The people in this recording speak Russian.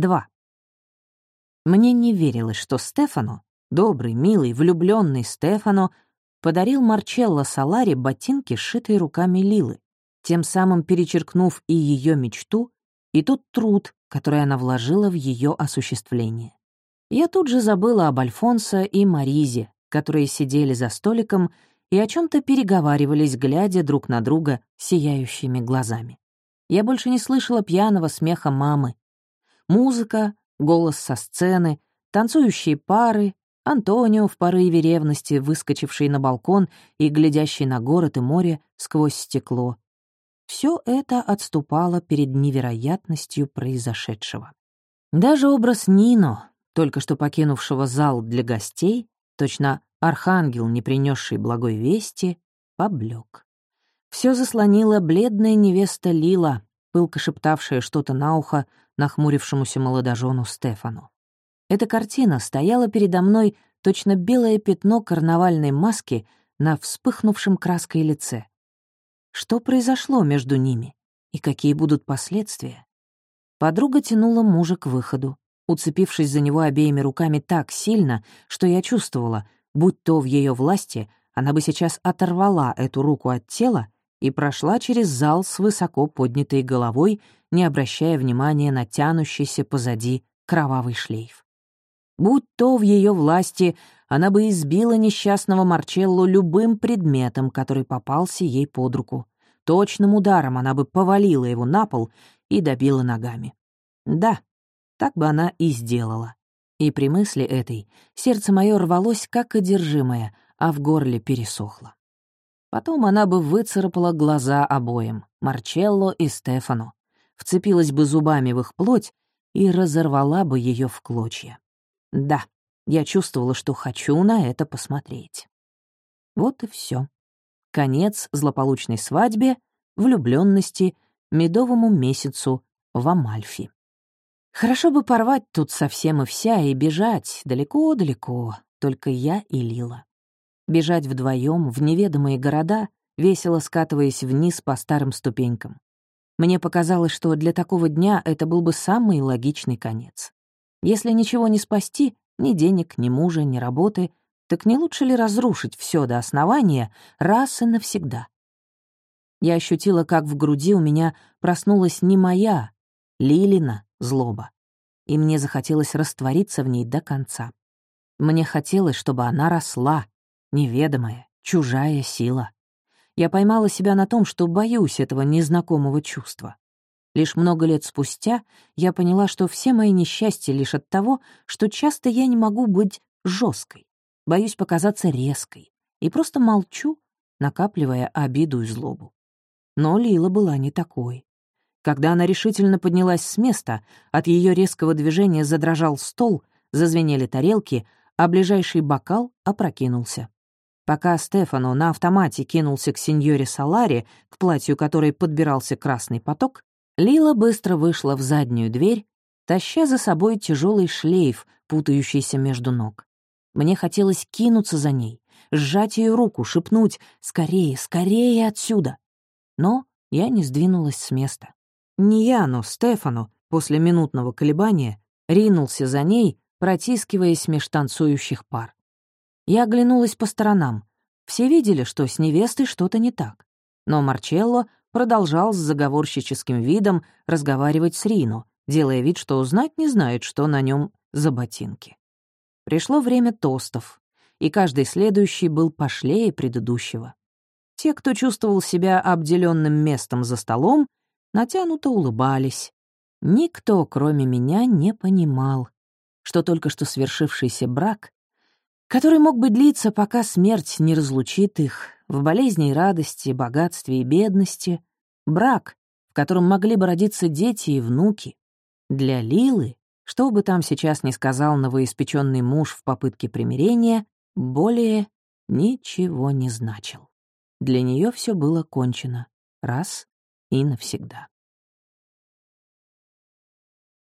2. Мне не верилось, что Стефано, добрый, милый, влюбленный Стефано, подарил Марчелло Салари ботинки, сшитые руками Лилы, тем самым перечеркнув и ее мечту, и тот труд, который она вложила в ее осуществление. Я тут же забыла об Альфонсо и Маризе, которые сидели за столиком и о чем то переговаривались, глядя друг на друга сияющими глазами. Я больше не слышала пьяного смеха мамы. Музыка, голос со сцены, танцующие пары, Антонио в порыве ревности, выскочивший на балкон и глядящий на город и море сквозь стекло. Все это отступало перед невероятностью произошедшего. Даже образ Нино, только что покинувшего зал для гостей, точно архангел, не принесший благой вести, поблек. Все заслонила бледная невеста Лила, пылко шептавшая что-то на ухо нахмурившемуся молодожену Стефану. Эта картина стояла передо мной точно белое пятно карнавальной маски на вспыхнувшем краской лице. Что произошло между ними и какие будут последствия? Подруга тянула мужа к выходу уцепившись за него обеими руками так сильно, что я чувствовала, будь то в ее власти, она бы сейчас оторвала эту руку от тела и прошла через зал с высоко поднятой головой, не обращая внимания на тянущийся позади кровавый шлейф. Будь то в ее власти, она бы избила несчастного Марчелло любым предметом, который попался ей под руку. Точным ударом она бы повалила его на пол и добила ногами. Да, так бы она и сделала. И при мысли этой сердце мое рвалось как одержимое, а в горле пересохло. Потом она бы выцарапала глаза обоим, Марчелло и Стефану, вцепилась бы зубами в их плоть и разорвала бы ее в клочья. Да, я чувствовала, что хочу на это посмотреть. Вот и все. Конец злополучной свадьбе, влюбленности, медовому месяцу в Амальфи. Хорошо бы порвать тут совсем и вся и бежать далеко-далеко, только я и Лила. Бежать вдвоем в неведомые города, весело скатываясь вниз по старым ступенькам. Мне показалось, что для такого дня это был бы самый логичный конец. Если ничего не спасти, ни денег, ни мужа, ни работы, так не лучше ли разрушить все до основания раз и навсегда? Я ощутила, как в груди у меня проснулась не моя, Лилина, злоба, и мне захотелось раствориться в ней до конца. Мне хотелось, чтобы она росла, неведомая, чужая сила. Я поймала себя на том, что боюсь этого незнакомого чувства. Лишь много лет спустя я поняла, что все мои несчастья лишь от того, что часто я не могу быть жесткой, боюсь показаться резкой и просто молчу, накапливая обиду и злобу. Но Лила была не такой. Когда она решительно поднялась с места, от ее резкого движения задрожал стол, зазвенели тарелки, а ближайший бокал опрокинулся. Пока Стефано на автомате кинулся к сеньоре Саларе, к платью которой подбирался красный поток, Лила быстро вышла в заднюю дверь, таща за собой тяжелый шлейф, путающийся между ног. Мне хотелось кинуться за ней, сжать ее руку, шепнуть «Скорее, скорее отсюда!» Но я не сдвинулась с места. Не я, но Стефану, после минутного колебания, ринулся за ней, протискиваясь меж танцующих пар. Я оглянулась по сторонам. Все видели, что с невестой что-то не так. Но Марчелло продолжал с заговорщическим видом разговаривать с Рино, делая вид, что узнать не знает, что на нем за ботинки. Пришло время тостов, и каждый следующий был пошлее предыдущего. Те, кто чувствовал себя обделенным местом за столом, натянуто улыбались. Никто, кроме меня, не понимал, что только что свершившийся брак, который мог бы длиться, пока смерть не разлучит их, в болезни и радости, богатстве и бедности, брак, в котором могли бы родиться дети и внуки, для Лилы, что бы там сейчас ни сказал новоиспеченный муж в попытке примирения, более ничего не значил. Для нее все было кончено раз и навсегда.